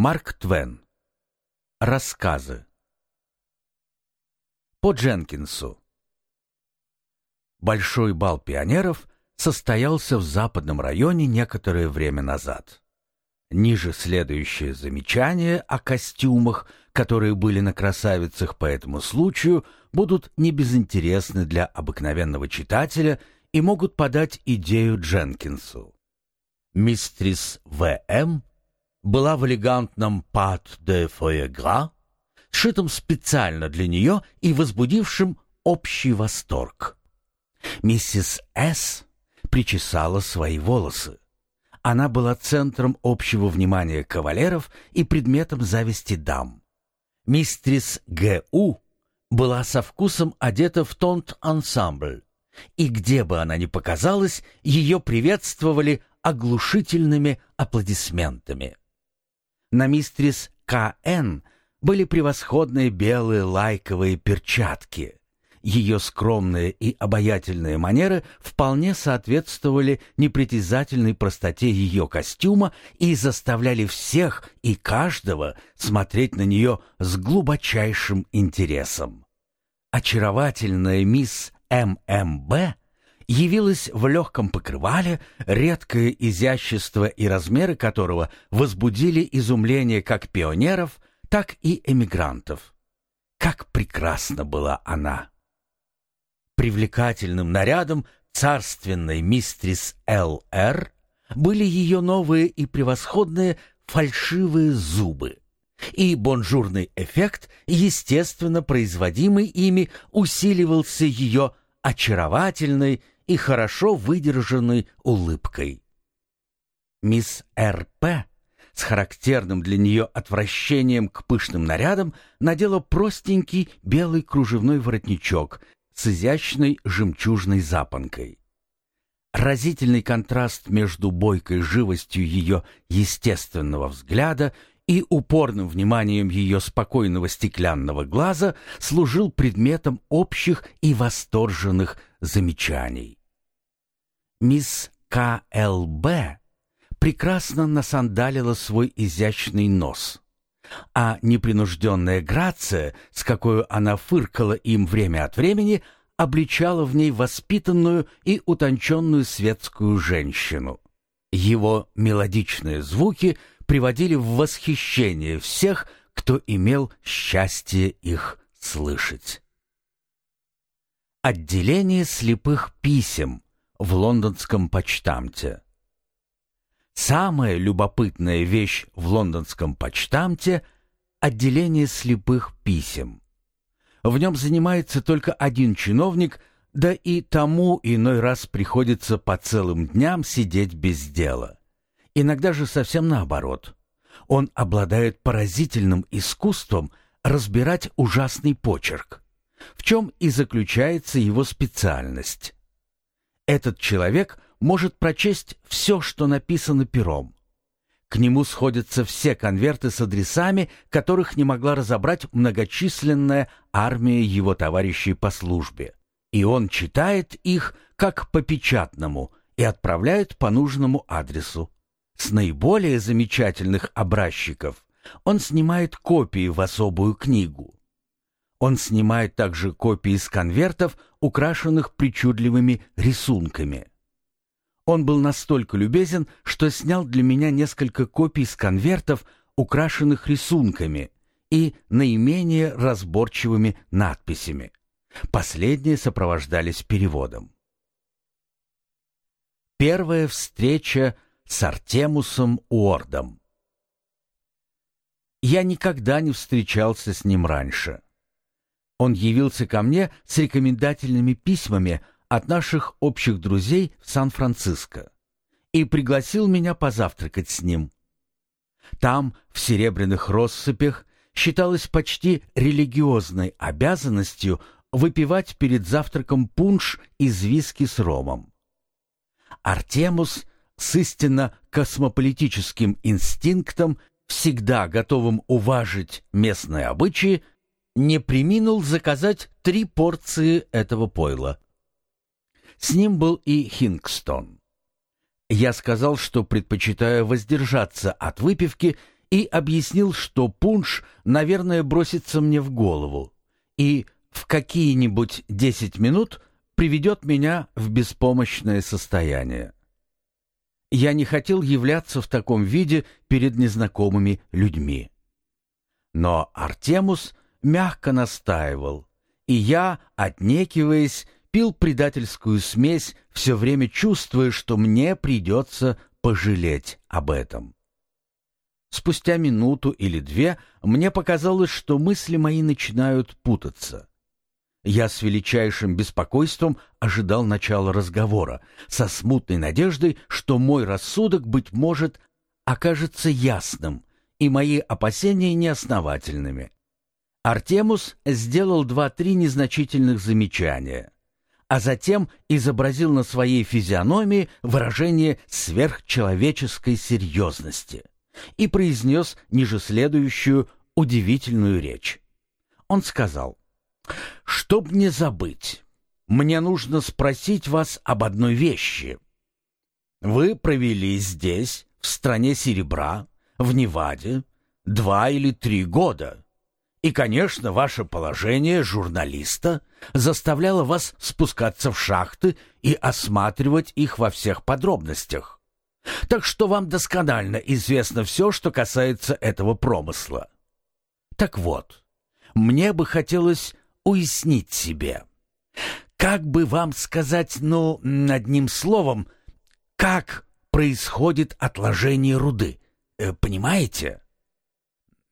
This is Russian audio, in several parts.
Марк Твен. Рассказы. По Дженкинсу. Большой бал пионеров состоялся в западном районе некоторое время назад. Ниже следующее замечание о костюмах, которые были на красавицах по этому случаю, будут небезынтересны для обыкновенного читателя и могут подать идею Дженкинсу. Мистрис В.М. была в элегантном «пат де фоегра», сшитом специально для нее и возбудившим общий восторг. Миссис С. причесала свои волосы. Она была центром общего внимания кавалеров и предметом зависти дам. Мистрис Г.У. была со вкусом одета в тонт-ансамбль, и где бы она ни показалась, ее приветствовали оглушительными аплодисментами. На мистрис К.Н. были превосходные белые лайковые перчатки. Ее скромные и обаятельные манеры вполне соответствовали непритязательной простоте ее костюма и заставляли всех и каждого смотреть на нее с глубочайшим интересом. Очаровательная мисс ММБ явилась в легком покрывале, редкое изящество и размеры которого возбудили изумление как пионеров, так и эмигрантов. Как прекрасна была она! Привлекательным нарядом царственной мистрис Л.Р. были ее новые и превосходные фальшивые зубы. И бонжурный эффект, естественно производимый ими, усиливался ее очаровательной и хорошо выдержанной улыбкой. Мисс Р.П. с характерным для нее отвращением к пышным нарядам надела простенький белый кружевной воротничок с изящной жемчужной запонкой. Разительный контраст между бойкой живостью ее естественного взгляда и упорным вниманием ее спокойного стеклянного глаза служил предметом общих и восторженных замечаний. Мисс К.Л.Б. прекрасно насандалила свой изящный нос а непринужденная грация, с какой она фыркала им время от времени, обличала в ней воспитанную и утонченную светскую женщину. Его мелодичные звуки приводили в восхищение всех, кто имел счастье их слышать. Отделение слепых писем в лондонском почтамте. Самая любопытная вещь в лондонском почтамте — отделение слепых писем. В нем занимается только один чиновник, да и тому иной раз приходится по целым дням сидеть без дела. Иногда же совсем наоборот. Он обладает поразительным искусством разбирать ужасный почерк, в чем и заключается его специальность. Этот человек — может прочесть все, что написано пером. К нему сходятся все конверты с адресами, которых не могла разобрать многочисленная армия его товарищей по службе. И он читает их как по печатному и отправляет по нужному адресу. С наиболее замечательных образчиков он снимает копии в особую книгу. Он снимает также копии с конвертов, украшенных причудливыми рисунками. Он был настолько любезен, что снял для меня несколько копий с конвертов, украшенных рисунками и наименее разборчивыми надписями. Последние сопровождались переводом. Первая встреча с Артемусом Уордом. Я никогда не встречался с ним раньше. Он явился ко мне с рекомендательными письмами от наших общих друзей в Сан-Франциско и пригласил меня позавтракать с ним. Там, в серебряных россыпях, считалось почти религиозной обязанностью выпивать перед завтраком пунш из виски с ромом. Артемус с истинно космополитическим инстинктом, всегда готовым уважить местные обычаи, не приминул заказать три порции этого пойла. С ним был и Хингстон. Я сказал, что предпочитаю воздержаться от выпивки и объяснил, что пунш, наверное, бросится мне в голову и в какие-нибудь десять минут приведет меня в беспомощное состояние. Я не хотел являться в таком виде перед незнакомыми людьми. Но Артемус мягко настаивал, и я, отнекиваясь, пил предательскую смесь, все время чувствуя, что мне придется пожалеть об этом. Спустя минуту или две мне показалось, что мысли мои начинают путаться. Я с величайшим беспокойством ожидал начала разговора, со смутной надеждой, что мой рассудок, быть может, окажется ясным, и мои опасения неосновательными. Артемус сделал два-три незначительных замечания, а затем изобразил на своей физиономии выражение сверхчеловеческой серьезности и произнес ниже следующую удивительную речь. Он сказал, «Чтоб не забыть, мне нужно спросить вас об одной вещи. Вы провели здесь, в стране серебра, в Неваде, два или три года. И, конечно, ваше положение журналиста заставляло вас спускаться в шахты и осматривать их во всех подробностях. Так что вам досконально известно все, что касается этого промысла. Так вот, мне бы хотелось уяснить себе. Как бы вам сказать, ну, одним словом, как происходит отложение руды? Э, понимаете?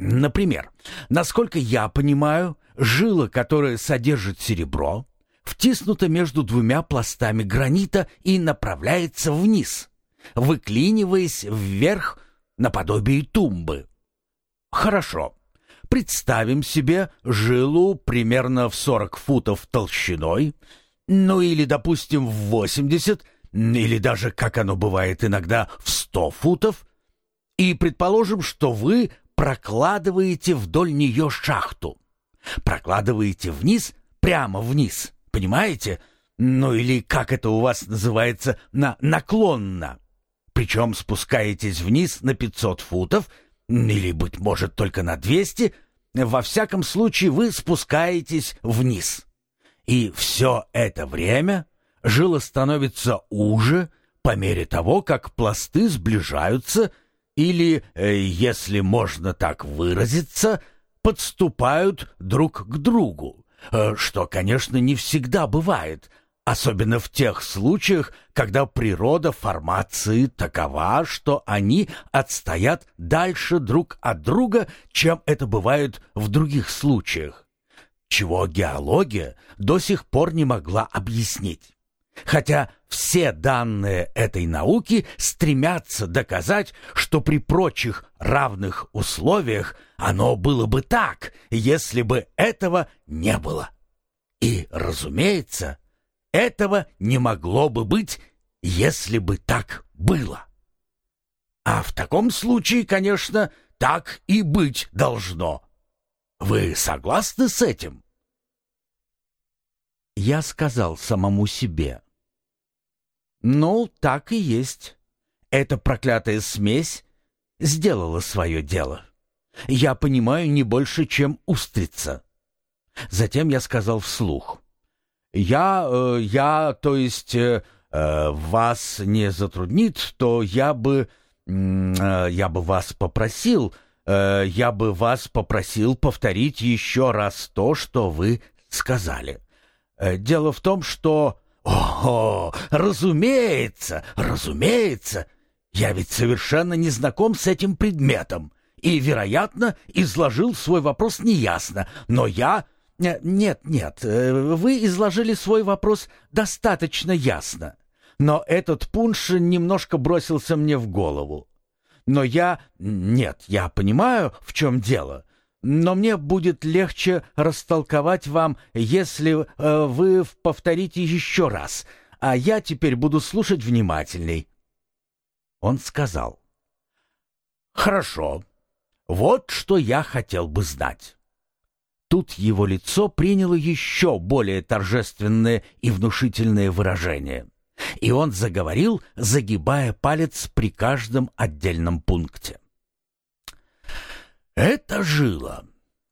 Например, насколько я понимаю, жила, которая содержит серебро, втиснута между двумя пластами гранита и направляется вниз, выклиниваясь вверх наподобие тумбы. Хорошо. Представим себе жилу примерно в 40 футов толщиной, ну или, допустим, в 80, или даже, как оно бывает иногда, в 100 футов, и предположим, что вы прокладываете вдоль нее шахту. Прокладываете вниз, прямо вниз, понимаете? Ну или как это у вас называется, на наклонно. Причем спускаетесь вниз на 500 футов, или, быть может, только на 200, во всяком случае вы спускаетесь вниз. И все это время жила становится уже по мере того, как пласты сближаются или, э, если можно так выразиться, подступают друг к другу, э, что, конечно, не всегда бывает, особенно в тех случаях, когда природа формации такова, что они отстоят дальше друг от друга, чем это бывает в других случаях, чего геология до сих пор не могла объяснить хотя все данные этой науки стремятся доказать, что при прочих равных условиях оно было бы так, если бы этого не было. И, разумеется, этого не могло бы быть, если бы так было. А в таком случае, конечно, так и быть должно. Вы согласны с этим? Я сказал самому себе — ну, так и есть. Эта проклятая смесь сделала свое дело. Я понимаю не больше, чем устрица. Затем я сказал вслух. Я, э, я, то есть, э, э, вас не затруднит, то я бы, э, я бы вас попросил, э, я бы вас попросил повторить еще раз то, что вы сказали. Э, дело в том, что «О, разумеется, разумеется! Я ведь совершенно не знаком с этим предметом и, вероятно, изложил свой вопрос неясно, но я...» э, «Нет, нет, э, вы изложили свой вопрос достаточно ясно, но этот пунш немножко бросился мне в голову. Но я... Нет, я понимаю, в чем дело но мне будет легче растолковать вам, если э, вы повторите еще раз, а я теперь буду слушать внимательней». Он сказал, «Хорошо, вот что я хотел бы знать». Тут его лицо приняло еще более торжественное и внушительное выражение, и он заговорил, загибая палец при каждом отдельном пункте. Эта жила,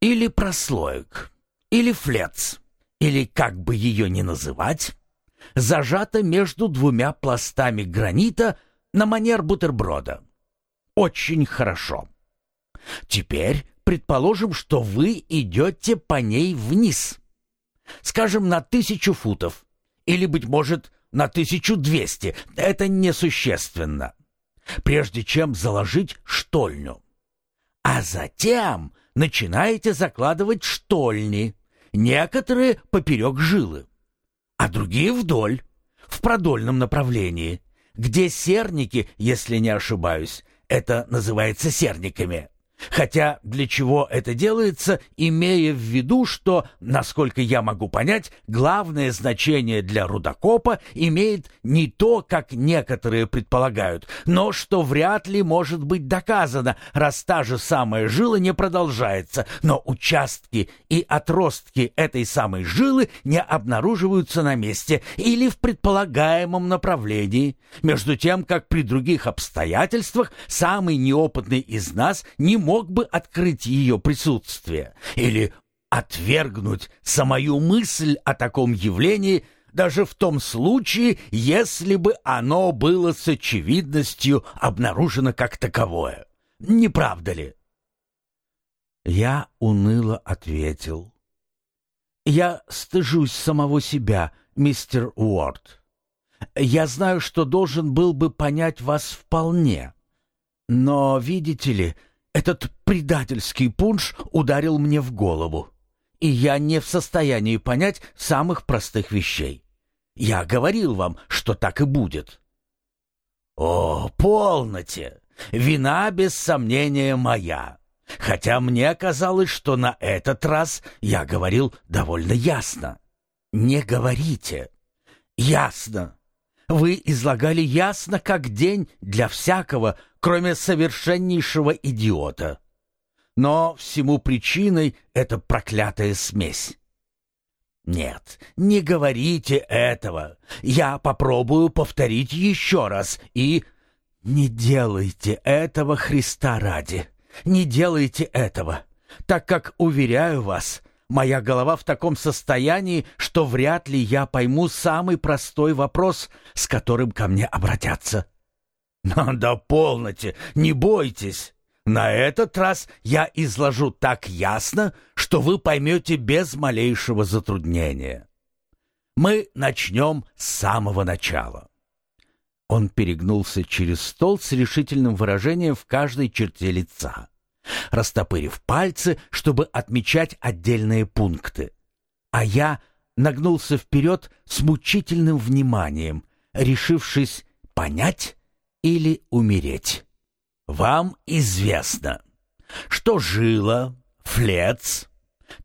или прослоек, или флец, или как бы ее ни называть, зажата между двумя пластами гранита на манер бутерброда. Очень хорошо. Теперь предположим, что вы идете по ней вниз. Скажем, на тысячу футов. Или, быть может, на тысячу двести. Это несущественно. Прежде чем заложить штольню. А затем начинаете закладывать штольни. Некоторые поперек жилы, а другие вдоль, в продольном направлении, где серники, если не ошибаюсь, это называется серниками, Хотя для чего это делается, имея в виду, что, насколько я могу понять, главное значение для рудокопа имеет не то, как некоторые предполагают, но что вряд ли может быть доказано, раз та же самая жила не продолжается, но участки и отростки этой самой жилы не обнаруживаются на месте или в предполагаемом направлении, между тем, как при других обстоятельствах самый неопытный из нас не может мог бы открыть ее присутствие или отвергнуть самую мысль о таком явлении даже в том случае, если бы оно было с очевидностью обнаружено как таковое. Не правда ли? Я уныло ответил. Я стыжусь самого себя, мистер Уорд. Я знаю, что должен был бы понять вас вполне. Но, видите ли, этот предательский пунш ударил мне в голову, и я не в состоянии понять самых простых вещей. Я говорил вам, что так и будет. О, полноте! Вина, без сомнения, моя. Хотя мне казалось, что на этот раз я говорил довольно ясно. Не говорите. Ясно. Вы излагали ясно, как день для всякого, кроме совершеннейшего идиота. Но всему причиной эта проклятая смесь. Нет, не говорите этого. Я попробую повторить еще раз и... Не делайте этого Христа ради. Не делайте этого, так как, уверяю вас, моя голова в таком состоянии, что вряд ли я пойму самый простой вопрос, с которым ко мне обратятся. Но да полноте, не бойтесь. На этот раз я изложу так ясно, что вы поймете без малейшего затруднения. Мы начнем с самого начала. Он перегнулся через стол с решительным выражением в каждой черте лица, растопырив пальцы, чтобы отмечать отдельные пункты. А я нагнулся вперед с мучительным вниманием, решившись понять или умереть. Вам известно, что жила, флец,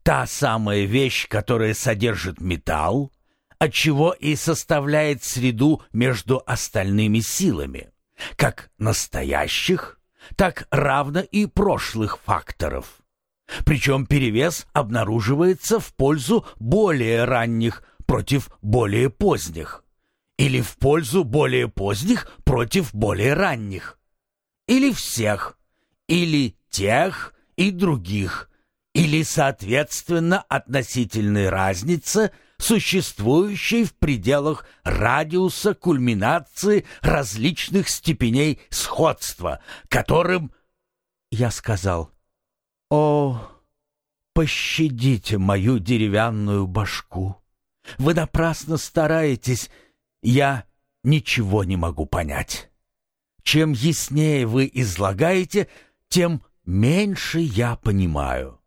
та самая вещь, которая содержит металл, отчего и составляет среду между остальными силами, как настоящих, так равно и прошлых факторов. Причем перевес обнаруживается в пользу более ранних против более поздних или в пользу более поздних против более ранних, или всех, или тех и других, или, соответственно, относительной разницы, существующей в пределах радиуса кульминации различных степеней сходства, которым, я сказал, «О, пощадите мою деревянную башку! Вы напрасно стараетесь я ничего не могу понять. Чем яснее вы излагаете, тем меньше я понимаю.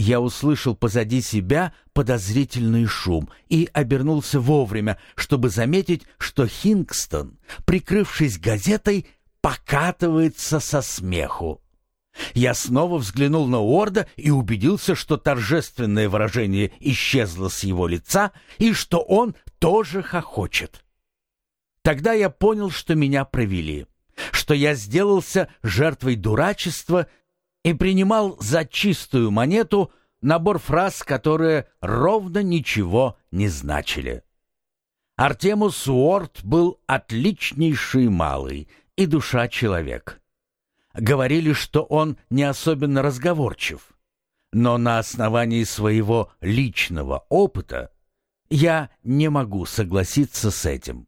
Я услышал позади себя подозрительный шум и обернулся вовремя, чтобы заметить, что Хингстон, прикрывшись газетой, покатывается со смеху. Я снова взглянул на Уорда и убедился, что торжественное выражение исчезло с его лица и что он тоже хохочет. Тогда я понял, что меня провели, что я сделался жертвой дурачества и принимал за чистую монету набор фраз, которые ровно ничего не значили. Артемус Уорд был отличнейший малый и душа человек. Говорили, что он не особенно разговорчив. Но на основании своего личного опыта я не могу согласиться с этим.